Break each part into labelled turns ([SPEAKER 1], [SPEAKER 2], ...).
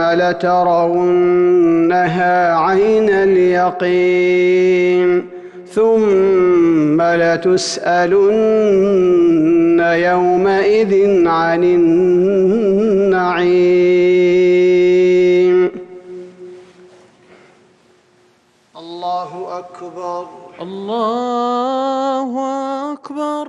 [SPEAKER 1] لترونها عين اليقين ثم لتسألن يومئذ عن النعيم. الله أكبر.
[SPEAKER 2] الله أكبر.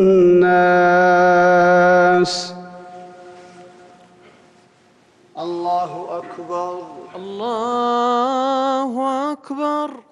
[SPEAKER 2] أكبر.